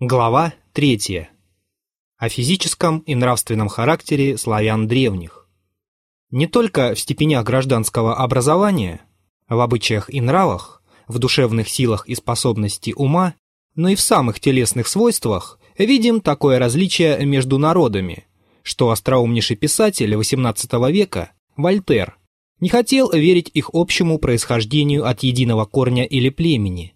Глава 3. О физическом и нравственном характере славян древних. Не только в степенях гражданского образования, в обычаях и нравах, в душевных силах и способности ума, но и в самых телесных свойствах видим такое различие между народами, что остроумнейший писатель XVIII века, Вольтер, не хотел верить их общему происхождению от единого корня или племени,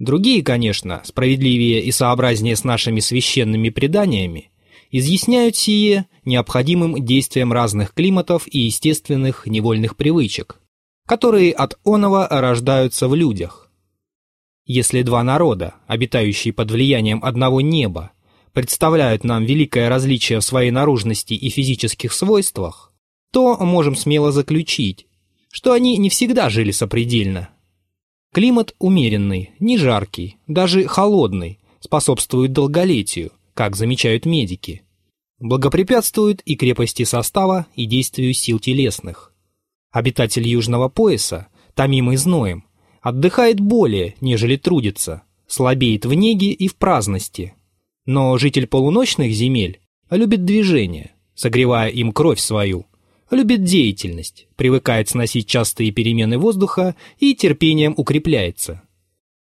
Другие, конечно, справедливее и сообразнее с нашими священными преданиями, изъясняют сие необходимым действием разных климатов и естественных невольных привычек, которые от оного рождаются в людях. Если два народа, обитающие под влиянием одного неба, представляют нам великое различие в своей наружности и физических свойствах, то можем смело заключить, что они не всегда жили сопредельно, Климат умеренный, не жаркий, даже холодный, способствует долголетию, как замечают медики. Благопрепятствует и крепости состава, и действию сил телесных. Обитатель южного пояса, томимый зноем, отдыхает более, нежели трудится, слабеет в неге и в праздности. Но житель полуночных земель любит движение, согревая им кровь свою, любит деятельность, привыкает сносить частые перемены воздуха и терпением укрепляется.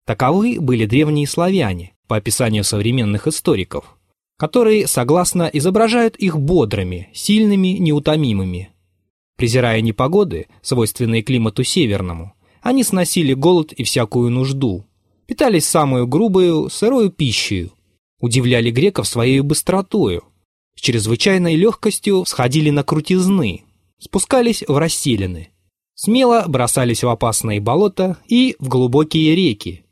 Таковы были древние славяне, по описанию современных историков, которые, согласно, изображают их бодрыми, сильными, неутомимыми. Презирая непогоды, свойственные климату северному, они сносили голод и всякую нужду, питались самую грубую, сырую пищей, удивляли греков своей быстротою, с чрезвычайной легкостью сходили на крутизны, спускались в расселины, смело бросались в опасные болота и в глубокие реки.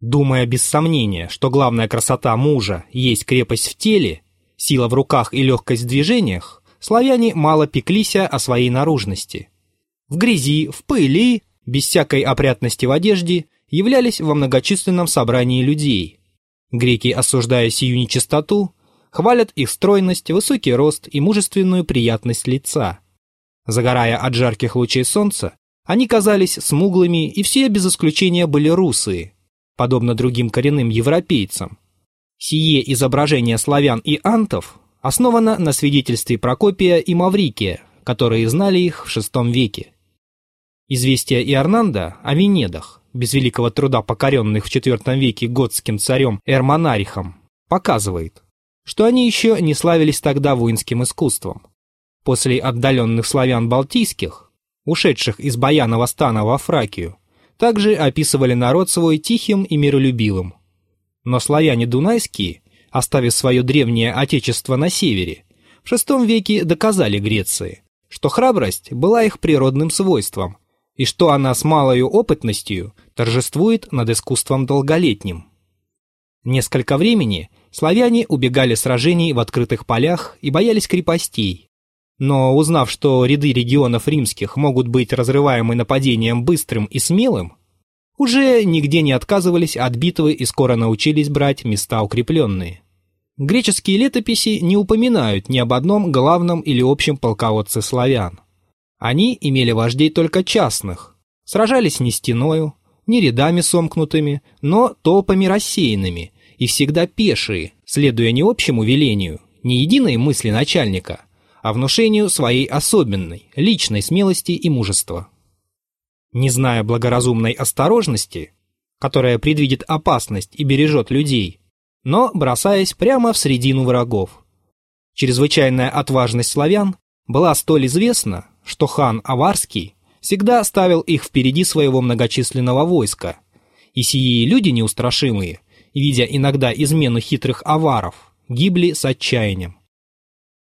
Думая без сомнения, что главная красота мужа есть крепость в теле, сила в руках и легкость в движениях, славяне мало пеклись о своей наружности. В грязи, в пыли, без всякой опрятности в одежде, являлись во многочисленном собрании людей. Греки, осуждая сию нечистоту, хвалят их стройность, высокий рост и мужественную приятность лица – Загорая от жарких лучей солнца, они казались смуглыми, и все без исключения были русые, подобно другим коренным европейцам. Сие изображение славян и антов основано на свидетельстве Прокопия и Маврикия, которые знали их в VI веке. Известия Иорнанда о Венедах, без великого труда покоренных в IV веке готским царем Эрмонарихом, показывает, что они еще не славились тогда воинским искусством после отдаленных славян балтийских, ушедших из Баянова стана во Фракию, также описывали народ свой тихим и миролюбивым. Но славяне дунайские, оставив свое древнее отечество на севере, в VI веке доказали Греции, что храбрость была их природным свойством, и что она с малою опытностью торжествует над искусством долголетним. Несколько времени славяне убегали сражений в открытых полях и боялись крепостей, но узнав, что ряды регионов римских могут быть разрываемы нападением быстрым и смелым, уже нигде не отказывались от битвы и скоро научились брать места укрепленные. Греческие летописи не упоминают ни об одном главном или общем полководце славян. Они имели вождей только частных, сражались не стеною, не рядами сомкнутыми, но толпами рассеянными и всегда пешие, следуя не общему велению, не единой мысли начальника – а внушению своей особенной, личной смелости и мужества. Не зная благоразумной осторожности, которая предвидит опасность и бережет людей, но бросаясь прямо в средину врагов. Чрезвычайная отважность славян была столь известна, что хан Аварский всегда ставил их впереди своего многочисленного войска, и сии люди неустрашимые, видя иногда измену хитрых аваров, гибли с отчаянием.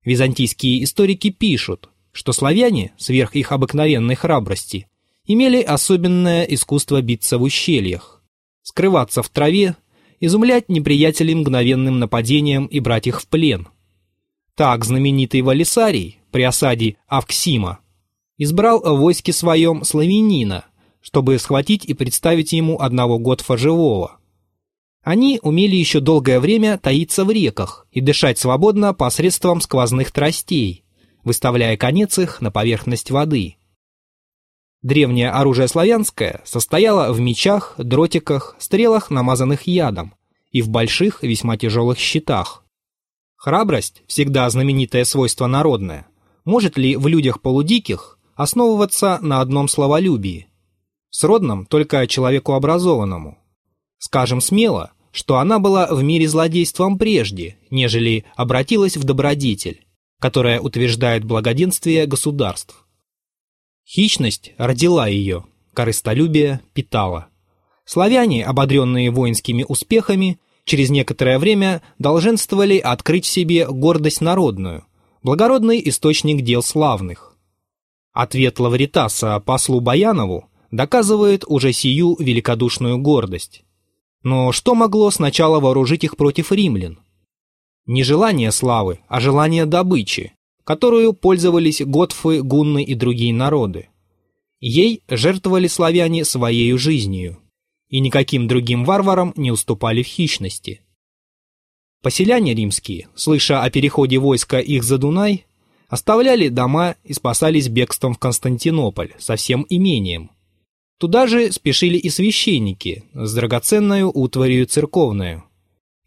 Византийские историки пишут, что славяне, сверх их обыкновенной храбрости, имели особенное искусство биться в ущельях, скрываться в траве, изумлять неприятелей мгновенным нападением и брать их в плен. Так знаменитый Валисарий при осаде Авксима избрал в войске своем славянина, чтобы схватить и представить ему одного Готфа живого. Они умели еще долгое время таиться в реках и дышать свободно посредством сквозных тростей, выставляя конец их на поверхность воды. Древнее оружие славянское состояло в мечах, дротиках, стрелах, намазанных ядом, и в больших, весьма тяжелых щитах. Храбрость, всегда знаменитое свойство народное, может ли в людях полудиких основываться на одном словолюбии, сродном только человеку образованному? Скажем смело, что она была в мире злодейством прежде, нежели обратилась в добродетель, которая утверждает благоденствие государств. Хищность родила ее, корыстолюбие питала. Славяне, ободренные воинскими успехами, через некоторое время долженствовали открыть в себе гордость народную, благородный источник дел славных. Ответ Лавритаса послу Баянову доказывает уже сию великодушную гордость. Но что могло сначала вооружить их против римлян? Не желание славы, а желание добычи, которую пользовались готфы, гунны и другие народы. Ей жертвовали славяне своей жизнью, и никаким другим варварам не уступали в хищности. Поселяне римские, слыша о переходе войска их за Дунай, оставляли дома и спасались бегством в Константинополь со всем имением. Туда же спешили и священники с драгоценную утварью церковную.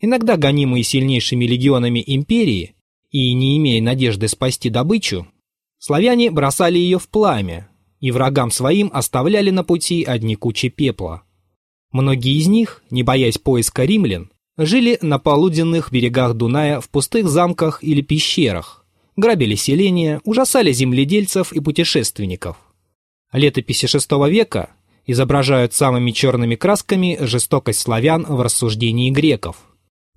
Иногда гонимые сильнейшими легионами империи и не имея надежды спасти добычу, славяне бросали ее в пламя и врагам своим оставляли на пути одни кучи пепла. Многие из них, не боясь поиска римлян, жили на полуденных берегах Дуная в пустых замках или пещерах, грабили селения, ужасали земледельцев и путешественников. Летописи VI века изображают самыми черными красками жестокость славян в рассуждении греков –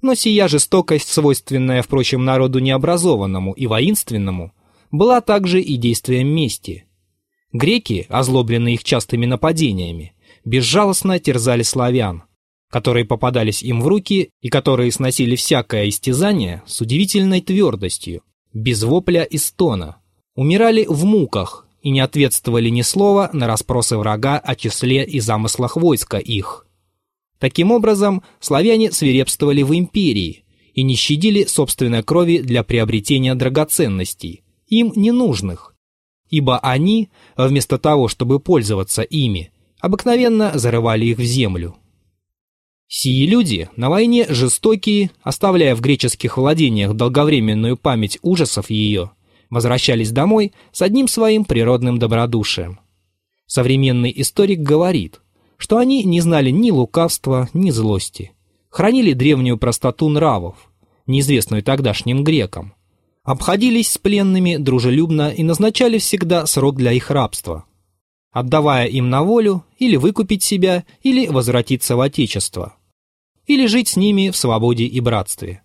но сия жестокость, свойственная, впрочем, народу необразованному и воинственному, была также и действием мести. Греки, озлобленные их частыми нападениями, безжалостно терзали славян, которые попадались им в руки и которые сносили всякое истязание с удивительной твердостью, без вопля и стона, умирали в муках и не ответствовали ни слова на расспросы врага о числе и замыслах войска их. Таким образом, славяне свирепствовали в империи и не щадили собственной крови для приобретения драгоценностей, им ненужных, ибо они, вместо того, чтобы пользоваться ими, обыкновенно зарывали их в землю. Сии люди на войне жестокие, оставляя в греческих владениях долговременную память ужасов ее, возвращались домой с одним своим природным добродушием. Современный историк говорит, что они не знали ни лукавства, ни злости, хранили древнюю простоту нравов, неизвестную тогдашним грекам, обходились с пленными дружелюбно и назначали всегда срок для их рабства, отдавая им на волю или выкупить себя, или возвратиться в Отечество, или жить с ними в свободе и братстве.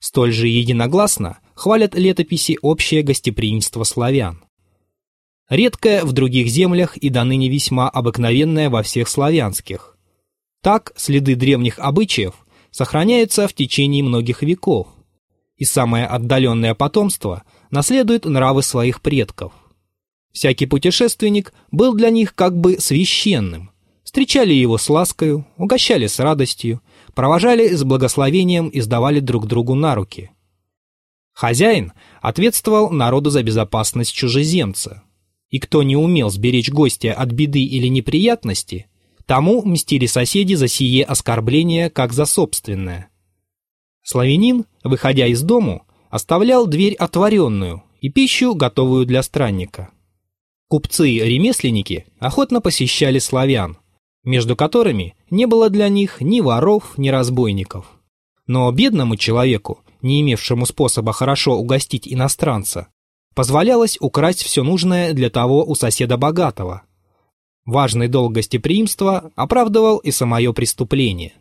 Столь же единогласно хвалят летописи общее гостеприимство славян редкое в других землях и до ныне весьма обыкновенное во всех славянских. Так следы древних обычаев сохраняются в течение многих веков, и самое отдаленное потомство наследует нравы своих предков. Всякий путешественник был для них как бы священным, встречали его с ласкою, угощали с радостью, провожали с благословением и сдавали друг другу на руки. Хозяин ответствовал народу за безопасность чужеземца – и кто не умел сберечь гостя от беды или неприятности, тому мстили соседи за сие оскорбление, как за собственное. Славянин, выходя из дому, оставлял дверь отворенную и пищу, готовую для странника. Купцы и ремесленники охотно посещали славян, между которыми не было для них ни воров, ни разбойников. Но бедному человеку, не имевшему способа хорошо угостить иностранца, позволялось украсть все нужное для того у соседа богатого. Важный долг гостеприимства оправдывал и самое преступление.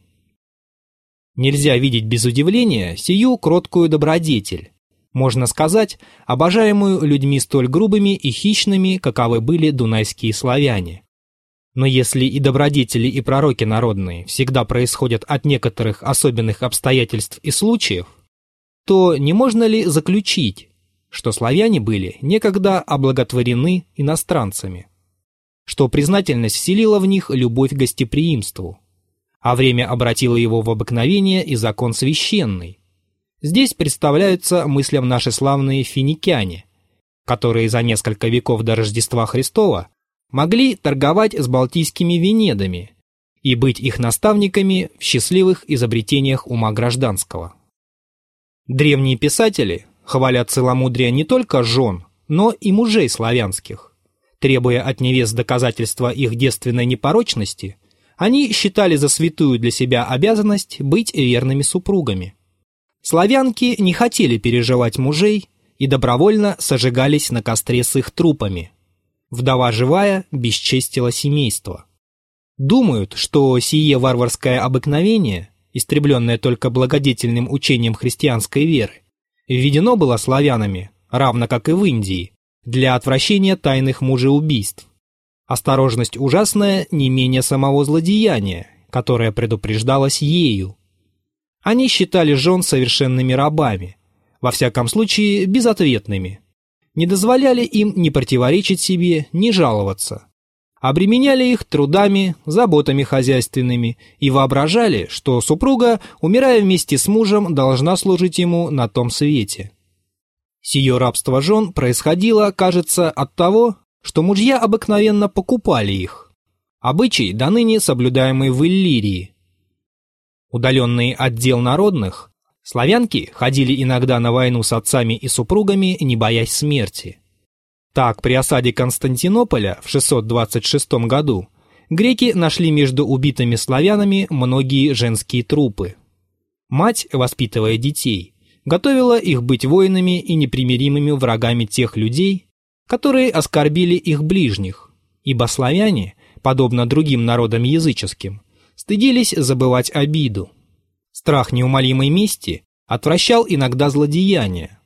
Нельзя видеть без удивления сию кроткую добродетель, можно сказать, обожаемую людьми столь грубыми и хищными, каковы были дунайские славяне. Но если и добродетели, и пророки народные всегда происходят от некоторых особенных обстоятельств и случаев, то не можно ли заключить, что славяне были некогда облаготворены иностранцами, что признательность вселила в них любовь к гостеприимству, а время обратило его в обыкновение и закон священный. Здесь представляются мыслям наши славные финикяне, которые за несколько веков до Рождества Христова могли торговать с балтийскими венедами и быть их наставниками в счастливых изобретениях ума гражданского. Древние писатели хвалят целомудрие не только жен, но и мужей славянских. Требуя от невест доказательства их девственной непорочности, они считали за святую для себя обязанность быть верными супругами. Славянки не хотели переживать мужей и добровольно сожигались на костре с их трупами. Вдова живая бесчестила семейство. Думают, что сие варварское обыкновение, истребленное только благодетельным учением христианской веры, введено было славянами, равно как и в Индии, для отвращения тайных мужеубийств. Осторожность ужасная не менее самого злодеяния, которое предупреждалось ею. Они считали жен совершенными рабами, во всяком случае безответными. Не дозволяли им ни противоречить себе, ни жаловаться. Обременяли их трудами, заботами хозяйственными и воображали, что супруга, умирая вместе с мужем, должна служить ему на том свете. Сие рабство жен происходило, кажется, от того, что мужья обыкновенно покупали их. Обычай, до ныне соблюдаемый в Иллирии. Удаленные от дел народных, славянки ходили иногда на войну с отцами и супругами, не боясь смерти. Так, при осаде Константинополя в 626 году греки нашли между убитыми славянами многие женские трупы. Мать, воспитывая детей, готовила их быть воинами и непримиримыми врагами тех людей, которые оскорбили их ближних, ибо славяне, подобно другим народам языческим, стыдились забывать обиду. Страх неумолимой мести отвращал иногда злодеяния.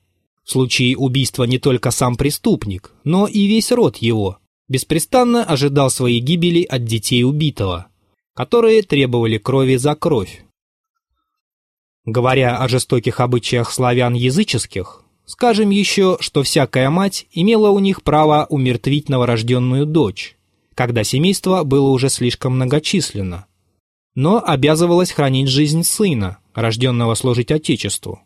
В случае убийства не только сам преступник, но и весь род его беспрестанно ожидал своей гибели от детей убитого, которые требовали крови за кровь. Говоря о жестоких обычаях славян языческих, скажем еще, что всякая мать имела у них право умертвить новорожденную дочь, когда семейство было уже слишком многочисленно, но обязывалась хранить жизнь сына, рожденного служить Отечеству.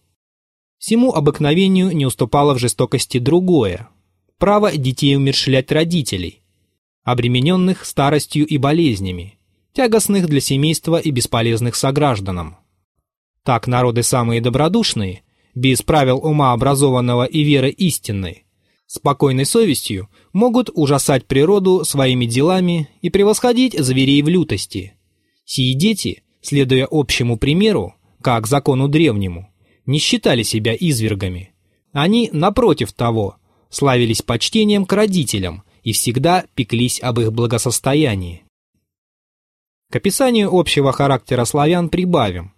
Всему обыкновению не уступало в жестокости другое – право детей умершлять родителей, обремененных старостью и болезнями, тягостных для семейства и бесполезных согражданам. Так народы самые добродушные, без правил ума образованного и веры истинной, спокойной совестью могут ужасать природу своими делами и превосходить зверей в лютости. Сии дети, следуя общему примеру, как закону древнему, не считали себя извергами. Они, напротив того, славились почтением к родителям и всегда пеклись об их благосостоянии. К описанию общего характера славян прибавим,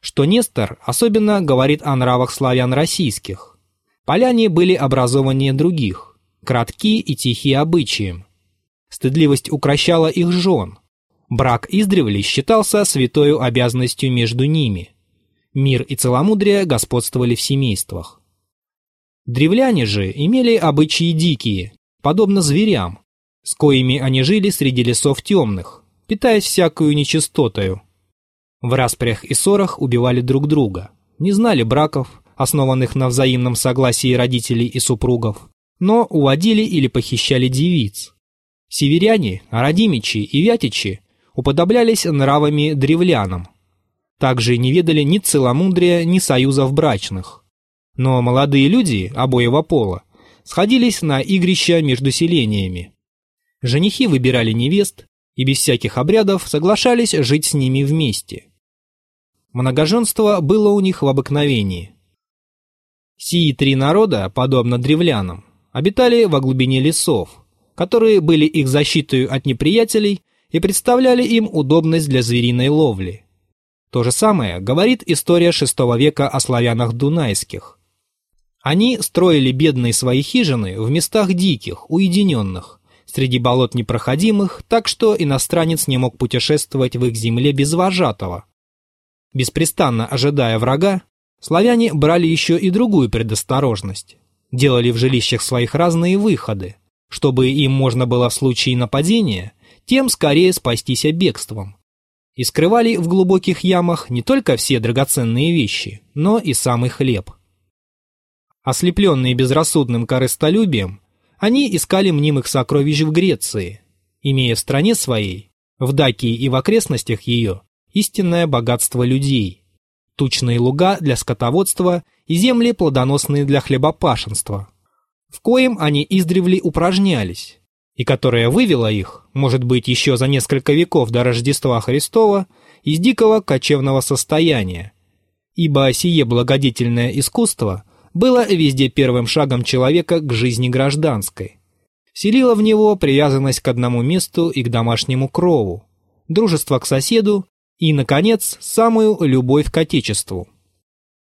что Нестор особенно говорит о нравах славян российских. Поляне были образованнее других, кратки и тихие обычаем. Стыдливость укращала их жен. Брак издревле считался святою обязанностью между ними. Мир и целомудрие господствовали в семействах. Древляне же имели обычаи дикие, подобно зверям, с коими они жили среди лесов темных, питаясь всякую нечистотою, в распрях и ссорах убивали друг друга, не знали браков, основанных на взаимном согласии родителей и супругов, но уводили или похищали девиц. Северяне, Радимичи и Вятичи уподоблялись нравами древлянам. Также не ведали ни целомудрия, ни союзов брачных. Но молодые люди обоего пола сходились на игрища между селениями. Женихи выбирали невест и без всяких обрядов соглашались жить с ними вместе. Многоженство было у них в обыкновении. Сии три народа, подобно древлянам, обитали во глубине лесов, которые были их защитой от неприятелей и представляли им удобность для звериной ловли. То же самое говорит история VI века о славянах дунайских. Они строили бедные свои хижины в местах диких, уединенных, среди болот непроходимых, так что иностранец не мог путешествовать в их земле без вожатого, Беспрестанно ожидая врага, славяне брали еще и другую предосторожность. Делали в жилищах своих разные выходы, чтобы им можно было в случае нападения тем скорее спастись бегством. И скрывали в глубоких ямах не только все драгоценные вещи, но и самый хлеб. Ослепленные безрассудным корыстолюбием, они искали мнимых сокровищ в Греции, имея в стране своей В Дакии и в окрестностях ее истинное богатство людей, тучные луга для скотоводства и земли плодоносные для хлебопашенства, в коем они издревле упражнялись, и которая вывела их, может быть, еще за несколько веков до Рождества Христова, из дикого кочевного состояния, ибо сие благодетельное искусство было везде первым шагом человека к жизни гражданской. Селило в него привязанность к одному месту и к домашнему крову, дружество к соседу и, наконец, самую любовь к Отечеству.